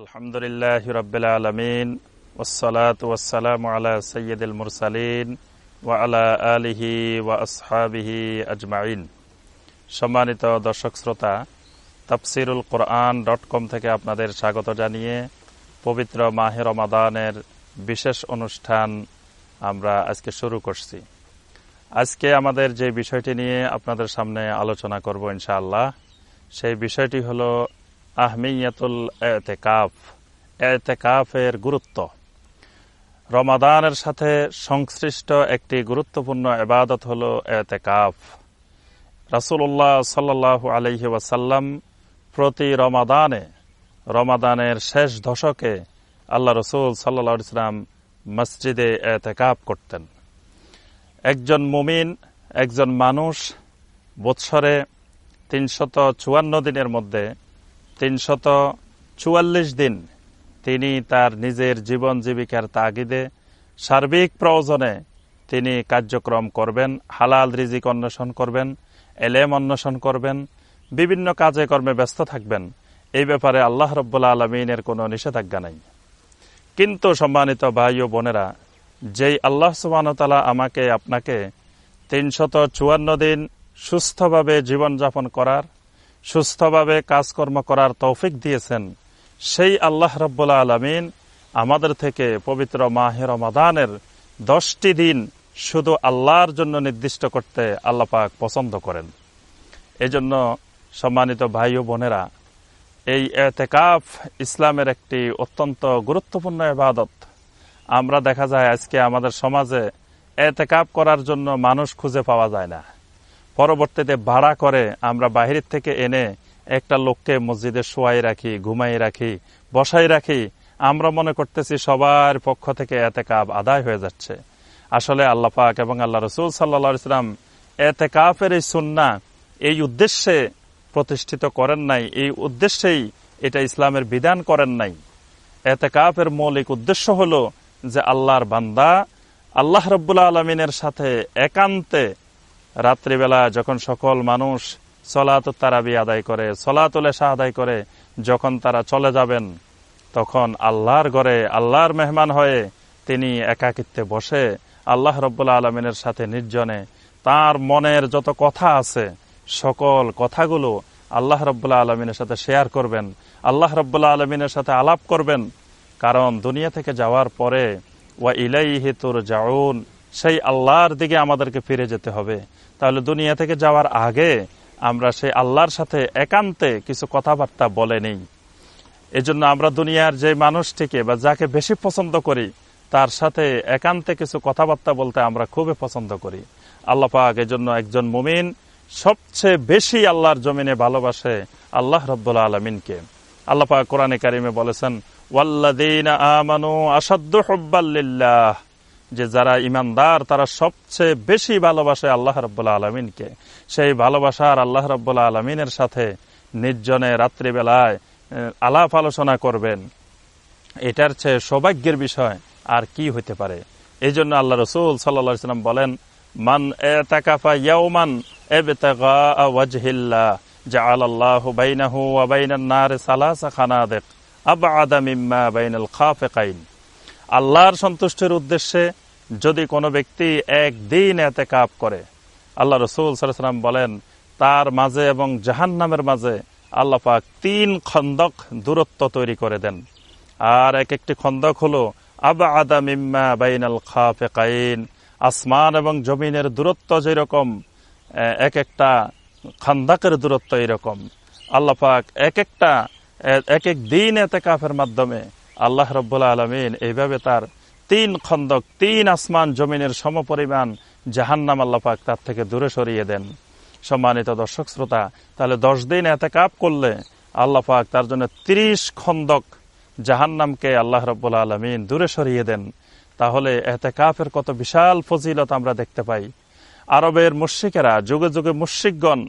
আলহামদুলিল্লাহ রবিল আলমিন ওসলাত ওসালাম আলা সৈয়দুল মুরসালিন, ওয়া আলা আলিহি ওয়া আসহাবিহি আজমাইন। সম্মানিত দর্শক শ্রোতা, তাফসিরুল কোরআন ডট কম থেকে আপনাদের স্বাগত জানিয়ে পবিত্র মাহে রমাদানের বিশেষ অনুষ্ঠান আমরা আজকে শুরু করছি। আজকে আমাদের যে বিষয়টি নিয়ে আপনাদের সামনে আলোচনা করব ইনশাআল্লাহ, সেই বিষয়টি হল আহমিয়াতুল এতেকাফ। এতেকাফের গুরুত্ব। রমাদানের সাথে সংশ্লিষ্ট একটি গুরুত্বপূর্ণ এবাদত হল এতেকাফ। রাসুল্লাহ সাল্লাহ আলহি ওয়াসাল্লাম প্রতি রমাদানে, রমাদানের শেষ দশকে আল্লাহ রসুল সাল্লা ইসলাম মসজিদে এতেকাপ করতেন। একজন মুমিন, একজন মানুষ বৎসরে তিনশত চুয়ান্ন দিনের মধ্যে তিনশত চুয়াল্লিশ দিন তিনি তার নিজের জীবন জীবিকার তাগিদে সার্বিক প্রয়োজনে তিনি কার্যক্রম করবেন, হালাল রিজিক অন্বেষণ করবেন, এলেম অন্বেষণ করবেন, বিভিন্ন কাজে কর্মে ব্যস্ত থাকবেন। এই ব্যাপারে আল্লাহ রব্বুল্লা আলমিনের কোনো নিষেধাজ্ঞা নাই। কিন্তু সম্মানিত ভাই ও বোনেরা, যেই আল্লাহ সুবাহতালা আমাকে আপনাকে তিনশত চুয়ান্ন দিন সুস্থভাবে জীবনযাপন করার সুস্থভাবে কাজকর্ম করার তৌফিক দিয়েছেন। সেই আল্লাহ রব্বুল্লা আলমিন আমাদের থেকে পবিত্র মাহের রমাদানের দশটি দিন শুধু আল্লাহর জন্য নির্দিষ্ট করতে আল্লাপাক পছন্দ করেন। এজন্য সম্মানিত ভাই ও বোনেরা, এই এতেকাফ ইসলামের একটি অত্যন্ত গুরুত্বপূর্ণ এবাদত আমরা দেখা যায় আজকে আমাদের সমাজে এতেকাপ করার জন্য মানুষ খুঁজে পাওয়া যায় না। পরবর্তীতে ভাড়া করে আমরা বাহিরের থেকে এনে একটা লোককে মসজিদে শোয়াই রাখি, ঘুমাই রাখি, বসাই রাখি। আমরা মনে করতেছি সবার পক্ষ থেকে এতে কাপ আদায় হয়ে যাচ্ছে। আসলে আল্লাহ পাক এবং আল্লাহ রসুল সাল্লা ইসলাম এতে কাপের এই সুন্না এই উদ্দেশ্যে প্রতিষ্ঠিত করেন নাই, এই উদ্দেশ্যেই এটা ইসলামের বিধান করেন নাই। এতে কাপের মৌলিক উদ্দেশ্য হল যে আল্লাহর বান্দা আল্লাহ রব্বুল্লা আলমিনের সাথে একান্তে রাত্রিবেলা যখন সকল মানুষ সলাত তারাবি আদায় করে, সলাতুল এসা আদায় করে, যখন তারা চলে যাবেন, তখন আল্লাহর ঘরে আল্লাহর মেহমান হয়ে তিনি একাকিত্বে বসে আল্লাহ রব্বুল্লা আলমিনের সাথে নির্জনে তার মনের যত কথা আছে, সকল কথাগুলো আল্লাহ রব্বুল্লাহ আলমিনের সাথে শেয়ার করবেন, আল্লাহ রব্বুল্লাহ আলমিনের সাথে আলাপ করবেন। কারণ দুনিয়া থেকে যাওয়ার পরে, ওয়া ইলাই হেতুর যাউন সেই আল্লাহর দিকে আমাদেরকে ফিরে যেতে হবে। তাহলে দুনিয়া থেকে যাওয়ার আগে আমরা সেই আল্লাহর সাথে একান্তে কিছু কথাবার্তা বলে নেই। এজন্য আমরা দুনিয়ার যে মানুষটিকে বা যাকে বেশি পছন্দ করি, তার সাথে একান্তে কিছু কথাবার্তা বলতে আমরা খুবই পছন্দ করি। আল্লাহ পাক এজন্য একজন মুমিন সবচেয়ে বেশি আল্লাহর জমিনে ভালোবাসে আল্লাহ রব্বুল্লা আলমিনকে। আল্লাহ পাক কোরআনে কারিমে বলেছেন ওয়াল্লাদিন আমানু আসাদ্দ হব্বাল্লিল্লাহ যে যারা ইমানদার, তারা সবচেয়ে বেশি ভালোবাসে আল্লাহ রব্বুল্লা আলমিনকে। সেই ভালোবাসার আল্লাহ রব্বুল্লা আলমিনের সাথে নির্জনে রাত্রিবেলায় আলাপ আলোচনা করবেন। এটার চেয়ে সৌভাগ্যের বিষয় আর কি হইতে পারে? এই জন্য আল্লাহ রসুল সাল্লাম বলেন, মান এতাকাফা ইয়াউমান ওয়াজহিল্লাহ জাআল আল্লাহু বাইনাহু ওয়া বাইনান নার সালাসা খানাদিক, আবআদা মিম্মা বাইনাল খাফিকাইন। আল্লাহর সন্তুষ্টির উদ্দেশ্যে যদি কোনো ব্যক্তি একদিন এতে কাপ করে, আল্লাহ রসুল সাল্লাম বলেন, তার মাঝে এবং জাহান্নামের মাঝে আল্লাহ পাক তিন খন্দক দূরত্ব তৈরি করে দেন। আর এক একটি খন্দক হলো আবা আদা মিম্মা বাইনাল খাফেকাইন, আসমান এবং জমিনের দূরত্ব যেরকম এক একটা খান্দাকের দূরত্ব এরকম। আল্লাহ পাক এক একটা এক এক দিন এতে কাফের মাধ্যমে আল্লাহ রব্বুল্লা আলমিন এইভাবে তার তিন খন্দক, তিন আসমান জমিনের সমপরিমাণ জাহান্নাম আল্লাপাক তার থেকে দূরে সরিয়ে দেন। সম্মানিত দর্শক শ্রোতা, তাহলে দশ দিন এতে কাপ করলে আল্লাপাক তার জন্য ত্রিশ খন্দক জাহান্নামকে আল্লাহ রব্বুল্লা আলমিন দূরে সরিয়ে দেন। তাহলে এতে কাপের কত বিশাল ফজিলত আমরা দেখতে পাই। আরবের মুশ্রিকেরা, যুগে যুগে মুশ্রিকগণ,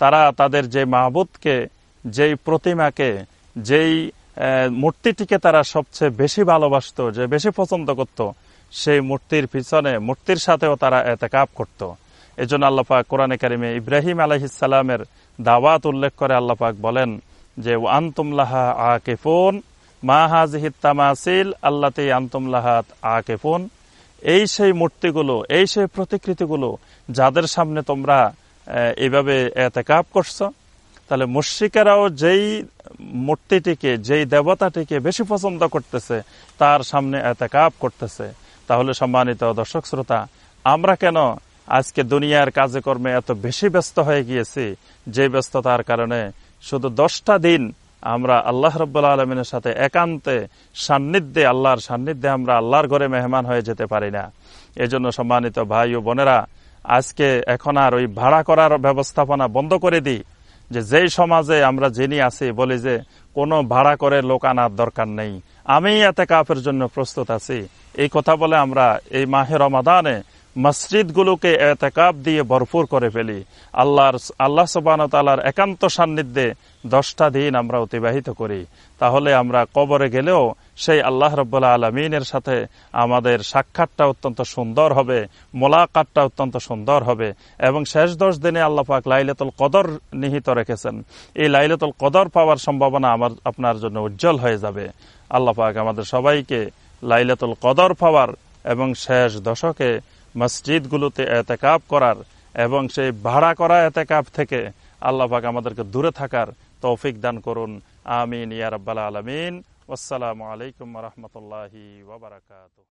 তারা তাদের যে মাহবুদকে, যেই প্রতিমাকে, যেই মূর্তিটিকে তারা সবচেয়ে বেশি ভালোবাসত, যে বেশি পছন্দ করত, সেই মূর্তির পিছনে, মূর্তির সাথেও তারা এতেকাপ করত। এই জন্য আল্লাপাক কোরআনে কারিমে ইব্রাহিম আলহিসাল্লামের দাওয়াত উল্লেখ করে আল্লাপাক বলেন যে আন্তুমলাহা আকেফোন, মা হাজিহিত তামাসিল আল্লাতে আন্তমলাহাত আকেফুন। এই সেই মূর্তিগুলো, এই সেই প্রতিকৃতিগুলো, যাদের সামনে তোমরা এইভাবে এতেকাপ করছ, তাহলে মুশ্রিকেরাও যেই মূর্তিটিকে, যেই দেবতাটিকে বেশি পছন্দ করতেছে, তার সামনে এতেকাপ করতেছে। তাহলে সম্মানিত দর্শক শ্রোতা, আমরা কেন আজকে দুনিয়ার কাজে কর্মে এত বেশি ব্যস্ত হয়ে গিয়েছি? যে ব্যস্ততার কারণে শুধু দশটা দিন আমরা আল্লাহ রব্বুল্লা আলমিনের সাথে একান্তে, সান্নিধ্যে, আল্লাহর সান্নিধ্যে আমরা আল্লাহর ঘরে মেহমান হয়ে যেতে পারি না। এজন্য সম্মানিত ভাই ও বোনেরা, আজকে এখন আর ওই ভাড়া করার ব্যবস্থাপনা বন্ধ করে দিই। যে যেই সমাজে আমরা যিনি আছি, বলি যে কোনো ভাড়া করে লোক আনার দরকার নেই। আমি এতে কাপের জন্য প্রস্তুত আছি। এই কথা বলে আমরা এই মাহের রমাদানে মসজিদগুলোকে এতেকাপ দিয়ে ভরপুর করে ফেলি। আল্লাহর, আল্লাহ সবান তালার একান্ত সান্নিধ্যে দশটা দিন আমরা অতিবাহিত করি। তাহলে আমরা কবরে গেলেও সেই আল্লাহ রব্বুল্লাহ আলমিনের সাথে আমাদের সাক্ষাৎটা অত্যন্ত সুন্দর হবে, মোলাকাতটা অত্যন্ত সুন্দর হবে এবং শেষ দশ দিনে আল্লাহ পাক লাইলাতুল কদর নিহিত রেখেছেন। এই লাইলাতুল কদর পাওয়ার সম্ভাবনা আমার, আপনার জন্য উজ্জ্বল হয়ে যাবে। আল্লাহ পাক আমাদের সবাইকে লাইলাতুল কদর পাওয়ার এবং শেষ দশকে মসজিদগুলোতে এতেকাপ করার এবং সেই ভাড়া করা এতেকাব থেকে আল্লাহাক আমাদেরকে দূরে থাকার তৌফিক দান করুন। আমিন ইয়ারব্বাল আলমিন আলামিন। আসসালামু আলাইকুম রহমতুল্লাহি ওবরাকাত